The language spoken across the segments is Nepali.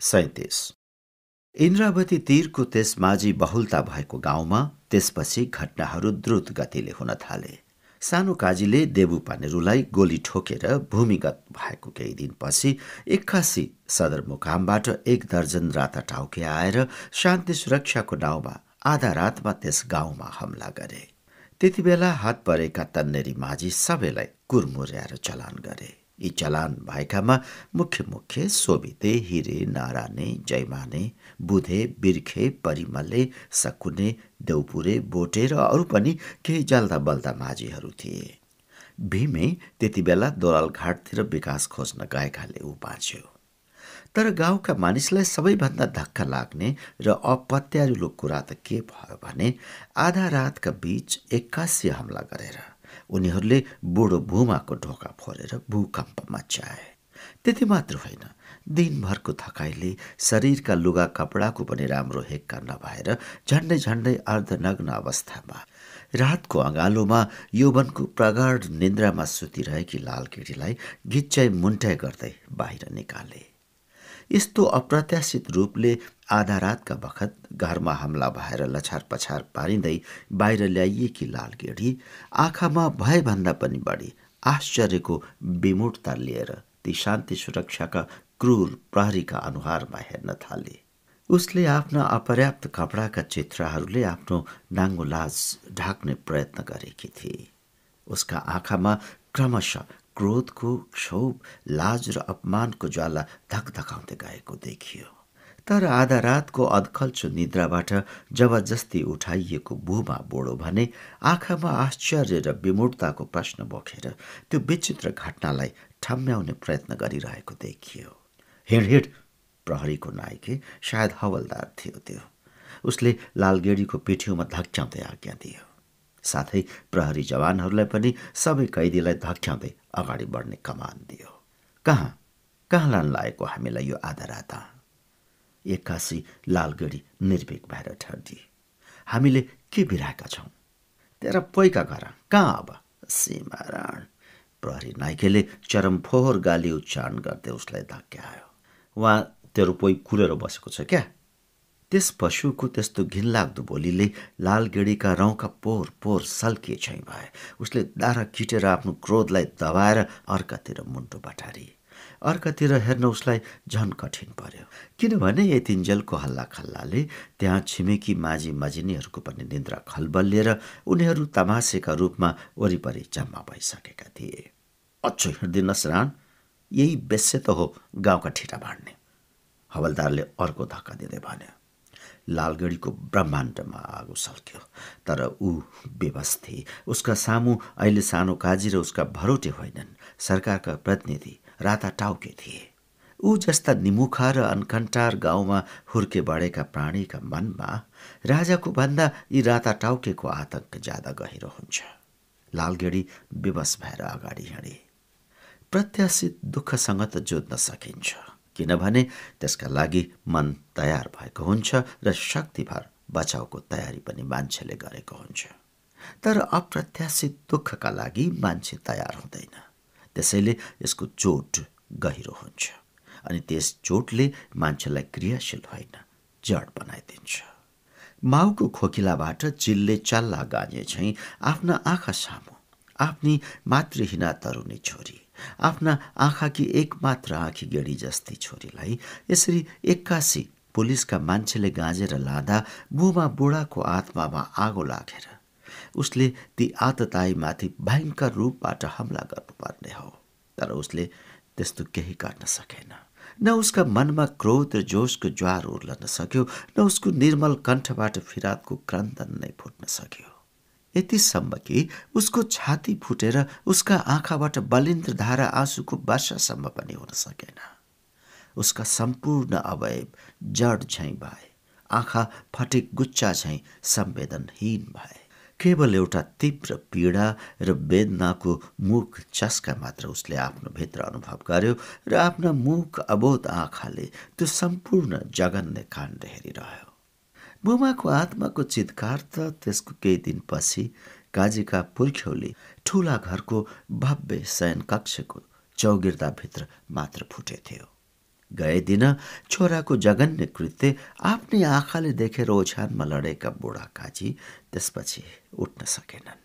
सैतिस। इन्द्रावती तीरको त्यस माझी बहुलता भएको गाउँमा त्यसपछि घटनाहरू द्रुत गतिले हुन थाले। सानो काजीले देबु पानेरुलाई गोली ठोकेर भूमिगत भएको केही दिनपछि एक्कासी सदरमुकामबाट एक दर्जन राता टाउके आएर शान्ति सुरक्षाको नाउँमा आधा रातमा त्यस गाउँमा हमला गरे। त्यति बेला हात परेका तन्नेरी माझी सबैलाई कुरमुर्याएर चलान गरे। यी चलान भएकामा मुख्य मुख्य सोभिते हिरे नाराने जयमाने बुधे बिर्खे परिमले सकुने देउपुरे बोटे र अरू पनि केही जल्दा बल्दा माझीहरू थिए। भीमे त्यति बेला दोलाल घाटतिर विकास खोज्न गएकाले ऊ बाँच्यो। तर गाउँका मानिसलाई सबैभन्दा धक्का लाग्ने र अपत्यारिलो कुरा त के भयो भने आधा रातका बीच एक्कासी हमला गरेर उनीहरूले बुढो भूमाको ढोका फोरेर भूकम्प मचाए त्यति मात्र होइन दिनभरको थकाइले शरीरका लुगा कपडाको पनि राम्रो हेक्का नभएर झन्डै झन्डै अर्धनग्न अवस्थामा रातको अँगालोमा यौवनको प्रगाढ निन्द्रामा सुतिरहेकी लालकेटीलाई गिच्चाइ मुन्ट्याइ गर्दै बाहिर निकाले। यस्तो अप्रत्याशित रूपले आधा रातका बखत घरमा हमला भएर लछार पछार पारिँदै बाहिर ल्याइएकी लालगेडी आँखामा भएभन्दा पनि बढी आश्चर्यको विमुटता लिएर ती शान्ति सुरक्षाका क्रूर प्रहरीका अनुहारमा हेर्न थाले। उसले आफ्ना अपर्याप्त कपडाका चित्रहरूले आफ्नो नाङ्गो लाज ढाक्ने प्रयत्न गरेकी थिए। उसका आँखामा क्रमशः क्रोधको क्षोभ लाज र अपमानको ज्वाला धकधकाउँदै गएको देखियो। तर आधा रातको अधखल्चो निद्राबाट जबरजस्ती उठाइएको बुमा बोडो भने आँखामा आश्चर्य र विमूर्ताको प्रश्न बोकेर त्यो विचित्र घटनालाई ठम्म्याउने प्रयत्न गरिरहेको देखियो। हिँड हिँड प्रहरीको नायके सायद हवलदार थियो त्यो। उसले लालगेडीको पिठ्यौमा धक्क्याउँदै आज्ञा दियो। साथै प्रहरी जवानहरूलाई पनि सबै कैदीलाई धक्याउँदै अगाडि बढ्ने कमान दियो। कहाँ? कहाँ लान लागेको हामीलाई यो आधा राता एक्कासी लालगढी निर्भीक भएर ठर्दिए हामीले के बिराएका छौँ? तेरा पोइका घर कहाँ अब? सीमाराण। प्रहरी नाइकेले चरम फोहोर गाली उच्चारण गर्दै उसलाई धक्क्यायो। उहाँ तेरो पोइ कुरेर बसेको छ क्या? त्यस पशुको त्यस्तो घिनलाग्दो बोलीले लालगेडीका रौँका पोहोर पोहोर सल्किए छै भए। उसले दारा किटेर आफ्नो क्रोधलाई दबाएर अर्कातिर मुन्टो बटारी अर्कातिर हेर्न उसलाई झन कठिन पर्यो। किनभने यतिन्जेलको हल्ला खल्लाले त्यहाँ छिमेकी माझी मजिनीहरूको पनि निन्द्रा खलबलिएर उनीहरू तमासेका रूपमा वरिपरि जम्मा भइसकेका थिए। अच्छो हिँड्दिनस् राण यही बेस्य त हो गाउँका ठिटा बाँड्ने। हवलदारले अर्को धक्का दिँदै भन्यो। लालगढीको ब्रह्माण्डमा आगो सल्क्यो। तर ऊ थिए। उसका सामु अहिले सानो काजी र उसका भरोटे होइनन्। सरकारका प्रतिनिधि राता टाउके थिए। ऊ जस्ता निमुखा र अनकन्टार गाउँमा हुर्के बढेका प्राणीका मनमा राजाको भन्दा यी राता टाउकेको आतंक ज्यादा गहिरो हुन्छ। लालगेडी विवश भएर अगाडि हिँडे। प्रत्याशित दुःखसँग त जोत्न सकिन्छ। किनभने त्यसका लागि मन तयार भएको हुन्छ र शक्तिभर बचाउको तयारी पनि मान्छेले गरेको हुन्छ। तर अप्रत्याशित दुःखका लागि मान्छे तयार हुँदैन। त्यसैले यसको चोट गहिरो हुन्छ अनि त्यस चोटले मान्छेलाई क्रियाशील होइन जड बनाइदिन्छ। माउको खोकिलाबाट चिल्ले चल्ला गाँजे चाहिँ आफ्ना आँखा सामु आफ्नी मातृहीना तरुनी छोरी आफ्ना आँखाकी एकमात्र आँखी गेडी जस्ती छोरीलाई यसरी एक्कासी पुलिसका मान्छेले गाँजेर लाँदा बुबा बुढाको आत्मामा आगो लागेर उसले ती आतताईमाथि भयङ्कर रूपबाट हमला गर्नुपर्ने हो। तर उसले त्यस्तो केही गर्न सकेन। न उसका मनमा क्रोध र जोसको ज्वार उर्लन सक्यो न उसको निर्मल कण्ठबाट फिरातको क्रन्दन नै फुट्न सक्यो। यतिसम्म कि उसको छाती फुटेर उसका आँखाबाट बलिन्द्र धारा आँसुको वर्षासम्म पनि हुन सकेन। उसका सम्पूर्ण अवयव जड झैँ भए। आँखा फटेक गुच्चा झैँ संवेदनहीन भए। केवल एउटा तीव्र पीडा र वेदनाको मुख चस्का मात्र उसले आफ्नो भित्र अनुभव गर्यो र आफ्ना मुख अबोध आँखाले त्यो सम्पूर्ण जगन्य काण्ड हेरिरह्यो। बुमाको आत्माको चितकार त त्यसको केही दिनपछि काजीका पुर्ख्यौली ठुला घरको भव्य शयन कक्षको चौगिर्दाभित्र मात्र फुटेथ्यो गए दिन छोराको जगन्य कृत्य आफ्नै आँखाले देखेर ओछ्यानमा लडेका बुढा काजी त्यसपछि उठ्न सकेनन्।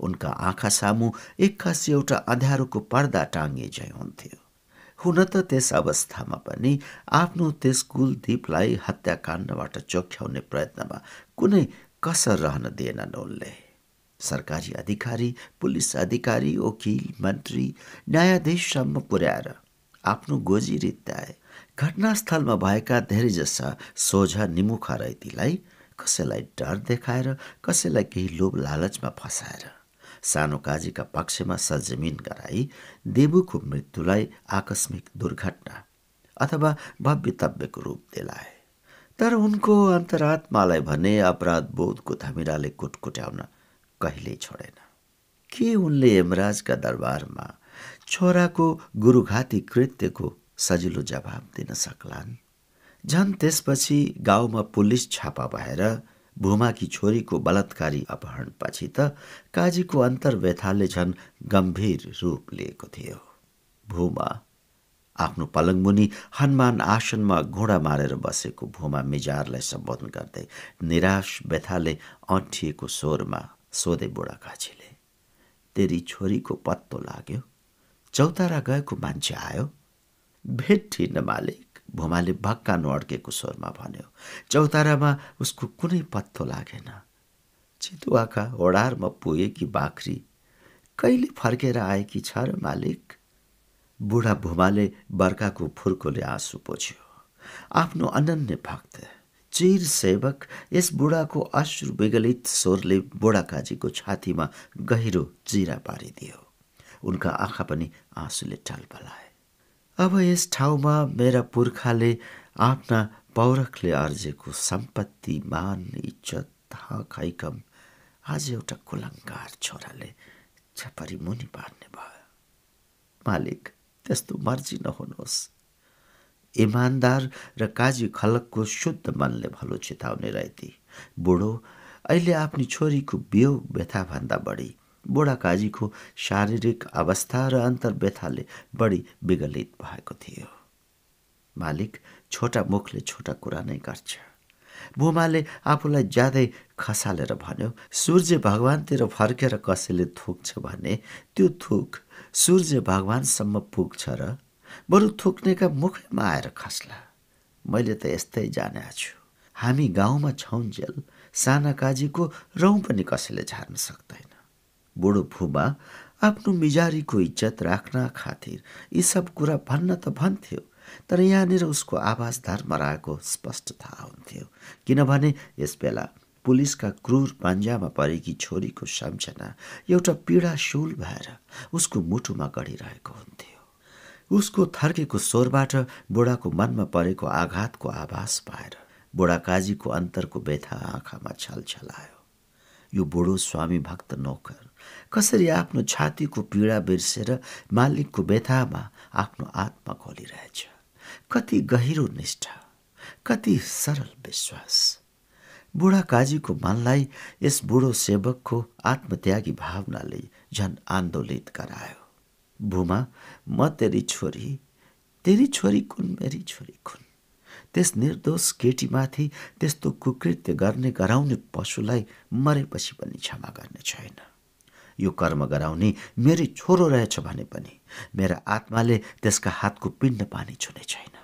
उनका आँखा सामु एक्कासी एउटा अँध्यारोको पर्दा टाङ्गे झै हुन्थ्यो। हुन त त्यस अवस्थामा पनि आफ्नो त्यस कुलदीपलाई हत्याकाण्डबाट चोख्याउने प्रयत्नमा कुनै कसर रहन दिएनन् उनले सरकारी अधिकारी पुलिस अधिकारी वकिल मन्त्री न्यायाधीशसम्म पुर्याएर आफ्नो गोजी रित्ताए घटनास्थलमा भएका धेरैजसा सोझा निमुखा रैतीलाई कसैलाई डर देखाएर कसैलाई केही लोभ लालचमा फसाएर। सानो काजीका पक्षमा सजमिन गराई देवुको मृत्युलाई आकस्मिक दुर्घटना अथवा भव्यतव्यको रूप दिलाए। तर उनको अन्तरात्मालाई भने अपराध बोधको धमिराले कुटकुट्याउन कहिल्यै छोडेन। के उनले यमराजका दरबारमा छोराको गुरुघाती कृत्यको सजिलो जवाब दिन सक्लान्? झन् त्यसपछि गाउँमा पुलिस छापा भएर भूमाकी छोरीको बलात्कारी अपहरणपछि त काजीको अन्तर्व्यथाले झन् गम्भीर रूप लिएको थियो। भूमा आफ्नो पलङमुनि हनुमान आसनमा घोडा मारेर बसेको भूमा मिजारलाई सम्बोधन गर्दै निराश व्यथाले अँठिएको स्वरमा सोधे बुढा काजीले तेरी छोरीको पत्तो लाग्यो? चौतारा गएको मान्छे आयो? भेटिन मालिक! भुमाले भक्का नअड्केको स्वरमा भन्यो चौतारामा उसको कुनै पत्तो लागेन। चितुवाका ओडारमा पुगेकी बाख्री? कहिले फर्केर आएकी छ र मालिक? बुढा भुमाले बर्खाको फुर्कोले आँसु पोछ्यो। आफ्नो अनन्य भक्त चिर सेवक यस बुढाको अश्रु विगलित स्वरले बुढा काजीको छातीमा गहिरो चिरा पारिदियो। उनका आँखा पनि आँसुले टलपलाए अब यस ठाउँमा मेरा पुर्खाले आफ्ना पौरखले अर्जेको सम्पत्ति मान इज्जत हक हैकम आज एउटा कुलङ्कार छोराले छपरी मुनि पार्ने भयो। मालिक त्यस्तो मर्जी नहुनुहोस्। इमान्दार र काजी खलकको शुद्ध मनले भलो चिताउने रहेती बुढो अहिले आफ्नी छोरीको वियोग व्यथाभन्दा बढी बुढा काजीको शारीरिक अवस्था र अन्तर्व्यथाले बढी विगलित भएको थियो। मालिक छोटा मुखले छोटा कुरा नै गर्छ। बुमाले आफूलाई ज्यादै खसालेर भन्यो सूर्य भगवानतिर फर्केर कसैले थुक्छ भने त्यो थुक सूर्य भगवानसम्म पुग्छ र बरु थुक्नेका मुखैमा आएर खस्ला। मैले त यस्तै जाने छु। हामी गाउँमा छौन्जेल साना काजीको रौँ पनि कसैले झार्न सक्दैन। बुढो फुबा आफ्नो मिजारीको इज्जत राख्न खातिर यी सब कुरा भन्न त भन्थ्यो तर यहाँनिर उसको आवाज धर्मराको स्पष्ट थाहा हुन्थ्यो। किनभने यस बेला पुलिसका क्रूर पान्जामा परेकी छोरीको सम्झना एउटा पीडाशूल भएर उसको मुटुमा गढिरहेको हुन्थ्यो। उसको थर्केको स्वरबाट बुढाको मनमा परेको आघातको आभास पाएर बुढा काजीको अन्तरको व्यथा आँखामा छलछलायो। यो बुढो स्वामी भक्त नोकर कसरी आफ्नो छातीको पीडा बिर्सेर मालिकको व्यथामा आफ्नो आत्मा खोलिरहेछ? कति गहिरो निष्ठा कति सरल विश्वास। बुढा काजीको मनलाई यस बुढो सेवकको आत्मत्यागी भावनाले झन आन्दोलित गरायो। भूमा म तेरी छोरी तेरी छोरी कुन मेरी छोरी कुन? त्यस निर्दोष केटीमाथि त्यस्तो कुकृत्य गर्ने गराउने पशुलाई मरेपछि पनि क्षमा गर्ने छैन। यो कर्म गराउने मेरै छोरो रहेछ भने पनि मेरा आत्माले त्यसका हातको पिण्ड पानी छुने छैन।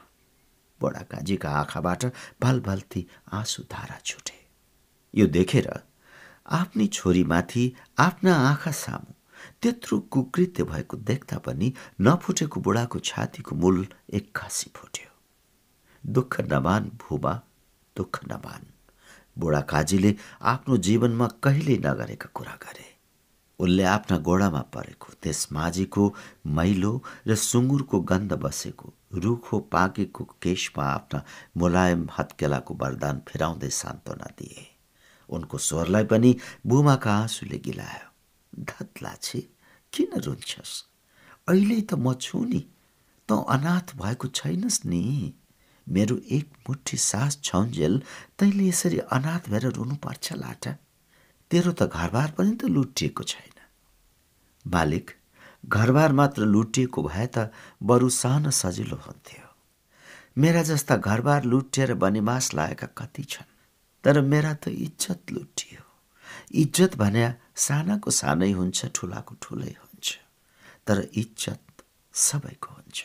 बडा काजीका आँखाबाट भलभल्ती आँसु धारा छुटे। यो देखेर आफ्नी छोरीमाथि आफ्ना आँखा सामु त्यत्रो कुकृत्य भएको देख्दा पनि नफुटेको बुढाको छातीको मूल एक्कासी फुट्यो। दुःख नमान भूमा दुःख नमान। बुढा काजीले आफ्नो जीवनमा कहिल्यै नगरेका कुरा गरे। उनले आफ्ना गोडामा परेको त्यस माझीको मैलो र सुँगुरको गन्ध बसेको रुखो पाकेको केशमा आफ्ना मुलायम हत्केलाको वरदान फेराउँदै सान्त्वना दिए। उनको स्वरलाई पनि बुमाका आँसुले गिलायो। धत्ला छे किन रुन्छस्? अहिले त म छु नि। त अनाथ भएको छैनस् नि। मेरो एक मुठी सास छौन्जेल तैँले यसरी अनाथ भएर रुनुपर्छ लाटा। तेरो त घरबार पनि त लुटिएको छैन। मालिक घरबार मात्र लुटिएको भए त बरु सहन सजिलो हुन्थ्यो। मेरा जस्ता घरबार लुटेर बनिमास लागेका कति छन् तर मेरा त इज्जत लुटियो। इज्जत भने सानाको सानै हुन्छ ठुलाको ठुलै हुन्छ तर इज्जत सबैको हुन्छ।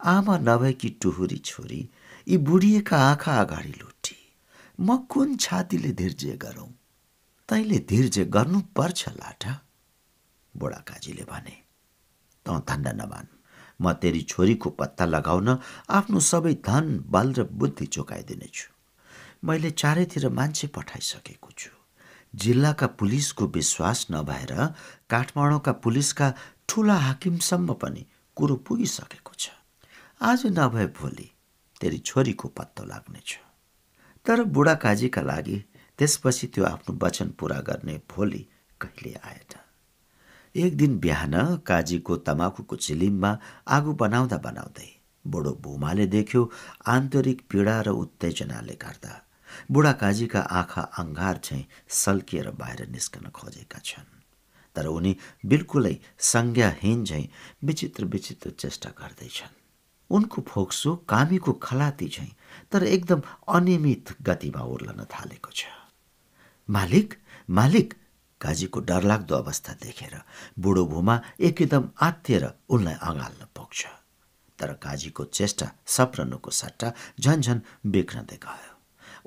आमा नभएकी टुहुरी छोरी यी बुढिएका आँखा अगाडि लुटी। म कुन छातीले धीर्जे गरौँ? तैँले धीर्जे गर्नुपर्छ लाटा बुढा काजीले भने तँ धन्दा नमान म तेरी छोरीको पत्ता लगाउन आफ्नो सबै धन बल र बुद्धि चुकाइदिनेछु। मैले चारैतिर मान्छे पठाइसकेको छु। जिल्लाका पुलिसको विश्वास नभएर काठमाडौँका पुलिसका ठुला हाकिमसम्म पनि कुरो पुगिसकेको छ। आज नभए भोलि तेरी छोरीको पत्तो लाग्नेछ। तर बुढा काजीका लागि त्यसपछि त्यो आफ्नो वचन पुरा गर्ने भोलि कहिले आएन एक दिन बिहान काजीको तमाखुको चिलिममा आगो बनाउँदा बनाउँदै बुढो भूमाले देख्यो आन्तरिक पीडा र उत्तेजनाले गर्दा बुढा काजीका आँखा अङ्गार चाहिँ सल्किएर बाहिर निस्कन खोजेका छन्। तर उनी बिल्कुलै संज्ञाहीन झैँ विचित्र विचित्र चेष्टा गर्दैछन् उनको फोक्सो कामीको खलाती झैँ तर एकदम अनियमित गतिमा उर्लन थालेको छ। मालिक मालिक। काजीको डरलाग्दो अवस्था देखेर बुढो भूमा एकदम आत्तिएर उनलाई अँगाल्न पुग्छ। तर काजीको चेष्टा सप्रनुको सट्टा झन्झन बिग्रँदै गयो।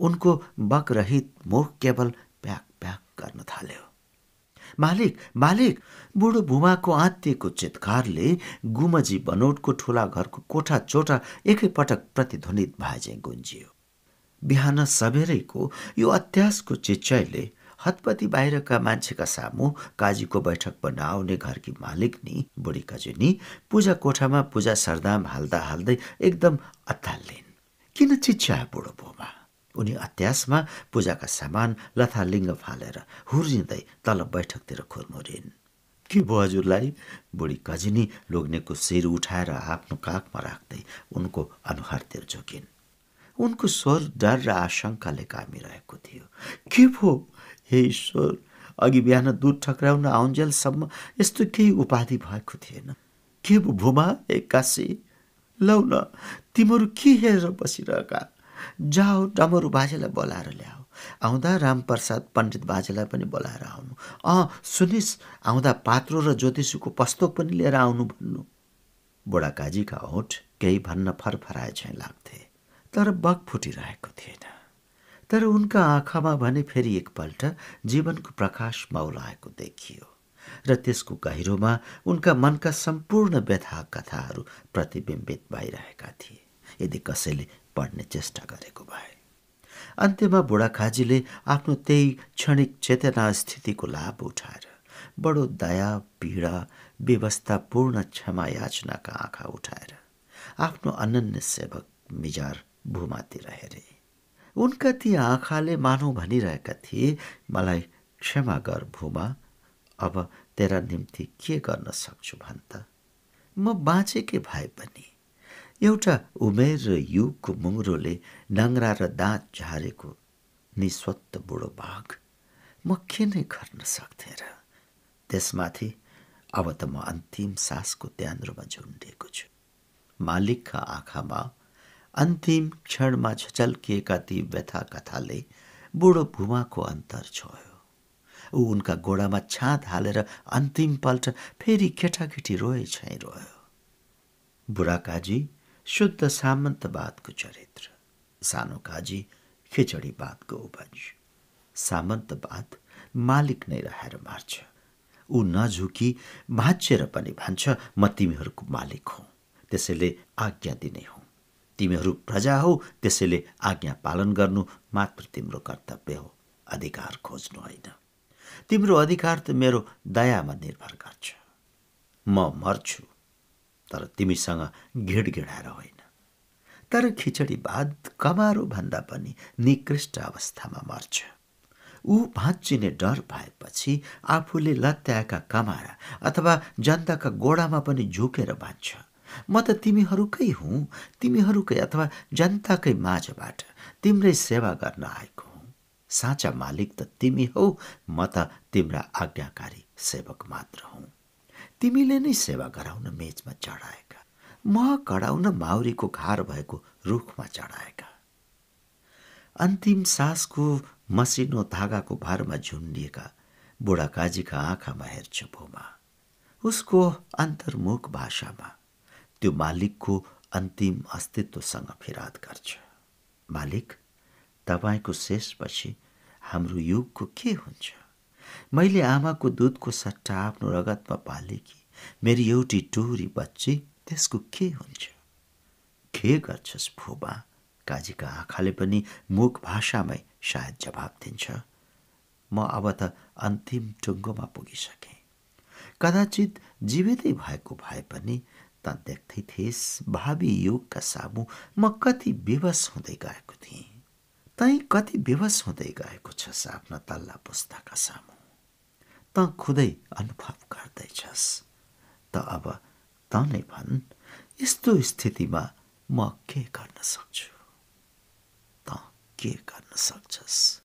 उनको बकरहित मुख केवल प्याक प्याक गर्न थाल्यो। मालिक मालिक! बुढो भूमाको आत्तिएको चितकारले गुमजी बनोटको ठुला घरको कोठा चोटा एकैपटक प्रतिध्वनित चाहिँ गुन्जियो। बिहान सबेरैको यो अत्यासको चिच्चैले हतपति बाहिरका मान्छेका सामु काजीको बैठक आउने घरकी मालिक नि बुढी कजुनी पूजा कोठामा पूजा सरदाम हाल्दा हाल्दै एकदम अत्तालिन् किन चिच्यायो बुढो बोमा? उनी अत्यासमा पूजाका सामान लथालिङ्ग फालेर हुर्जिँदै तल बैठकतिर खुर्मुरिन्। के भयो हजुरलाई? बुढी कजिनी लोग्नेको शिर उठाएर आफ्नो काखमा राख्दै उनको अनुहारतिर झोकिन्। उनको स्वर डर र आशंकाले कामिरहेको थियो। के भो हे ईश्वर अघि बिहान दुध ठक्राउन आउन्जेलसम्म यस्तो केही उपाधि भएको थिएन। के भूमा एक्कासी लौ न तिमीहरू के हेरेर बसिरहेका? जाऊ डमरू बाजेलाई बोलाएर ल्याऊ आउँदा रामप्रसाद पण्डित बाजेलाई पनि बोलाएर आउनु। अँ सुनिस् आउँदा पात्रो र ज्योतिषीको पस्तोक पनि लिएर आउनु भन्नु। बुढाकाजीका ओठ केही भन्न फरफराए झैँ लाग्थे। तर बग फुटिरहेको थिएन। तर उनका आँखामा भने फेरि एकपल्ट जीवनको प्रकाश मौलाएको देखियो र त्यसको गहिरोमा उनका मनका सम्पूर्ण व्यथा कथाहरू प्रतिबिम्बित भइरहेका थिए। यदि कसैले पढ्ने चेष्टा गरेको भए। अन्त्यमा बुढाखाजीले आफ्नो त्यही क्षणिक चेतना स्थितिको लाभ उठाएर बडो दया पीडा व्यवस्थापूर्ण क्षमा याचनाका आँखा उठाएर आफ्नो अनन्य सेवक मिजार भूमातिर हेरे। उनका ती आँखाले मानौ भनिरहेका थिए मलाई क्षमा गर भूमा अब तेरा निम्ति के गर्न सक्छु भन् म बाँचेकै भए पनि। एउटा उमेर र युगको मुङ्रोले नङ्रा र दाँत झारेको निस्वत्त बुढो बाघ म के नै गर्न सक्थेँ र? त्यसमाथि अब त म अन्तिम सासको त्यान्द्रोमा झुन्डिएको छु। मालिकका आँखामा अन्तिम क्षणमा छचल्किएका ती व्यथा कथाले बुढो भूमाको अन्तर छोयो। ऊ उनका गोडामा छाँद हालेर अन्तिम पल्ट फेरि केटाकेटी रोए छै रोयो। बुढा काजी शुद्ध सामन्तवादको चरित्र सानो काजी खिचडीवादको उपज। सामन्तवाद मालिक नै रहेर मार्छ। ऊ नझुकी भाँचेर पनि भन्छ म तिमीहरूको मालिक हुँ। त्यसैले आज्ञा दिने हुँ। तिमीहरू प्रजा हौ त्यसैले आज्ञा पालन गर्नु मात्र तिम्रो कर्तव्य हो अधिकार खोज्नु होइन। तिम्रो अधिकार त मेरो दयामा निर्भर गर्छ। म मर्छु तर तिमीसँग घिडघिडाएर होइन। तर खिचडी बाद कमारो भन्दा पनि निकृष्ट अवस्थामा मर्छ। ऊ भाँचिने डर भएपछि आफूले लत्याएका कमारा अथवा जनताका गोडामा पनि झुकेर बाँच्छ म त तिमीहरूकै हुँ तिमीहरूकै अथवा जनताकै माझबाट तिम्रै सेवा गर्न आएको हुँ। साँचा मालिक त तिमी हौ म त तिम्रा आज्ञाकारी सेवक मात्र हुँ। तिमीले नै सेवा गराउन मेचमा चढाएका म कडाउन माउरीको घार भएको रुखमा चढाएका। अन्तिम सासको मसिनो धागाको भारमा झुन्डिएका बुढा काजीका आँखामा हेर्छु भूमा उसको अन्तर्मुख भाषामा त्यो मालिकको अन्तिम अस्तित्वसँग फिराद गर्छ। मालिक तपाईँको शेषपछि हाम्रो युगको के हुन्छ? मैले आमाको दुधको सट्टा आफ्नो रगतमा पालेकी मेरी एउटी टोरी बच्ची त्यसको के हुन्छ? के गर्छस् फुबा? काजीका आँखाले पनि मुख भाषामै सायद जवाब दिन्छ। म अब त अन्तिम टुङ्गोमा पुगिसकेँ। कदाचित जीवितै भएको भए पनि त देख्दै थिएस् भावी युगका सामु म कति विवश हुँदै गएको थिएँ। तै कति विवश हुँदै गएको छस् आफ्ना तल्ला पुस्ताका सामु। त खुदै अनुभव गर्दैछस्। त अब त नै भन् यस्तो स्थितिमा म के गर्न सक्छु? त के गर्न सक्छस्?